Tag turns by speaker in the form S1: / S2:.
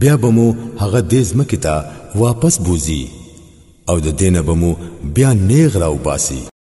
S1: بیا به مو هغه دې ځمکې ته واپس بوزي او د دینه به مو بیا نیغ راو باسي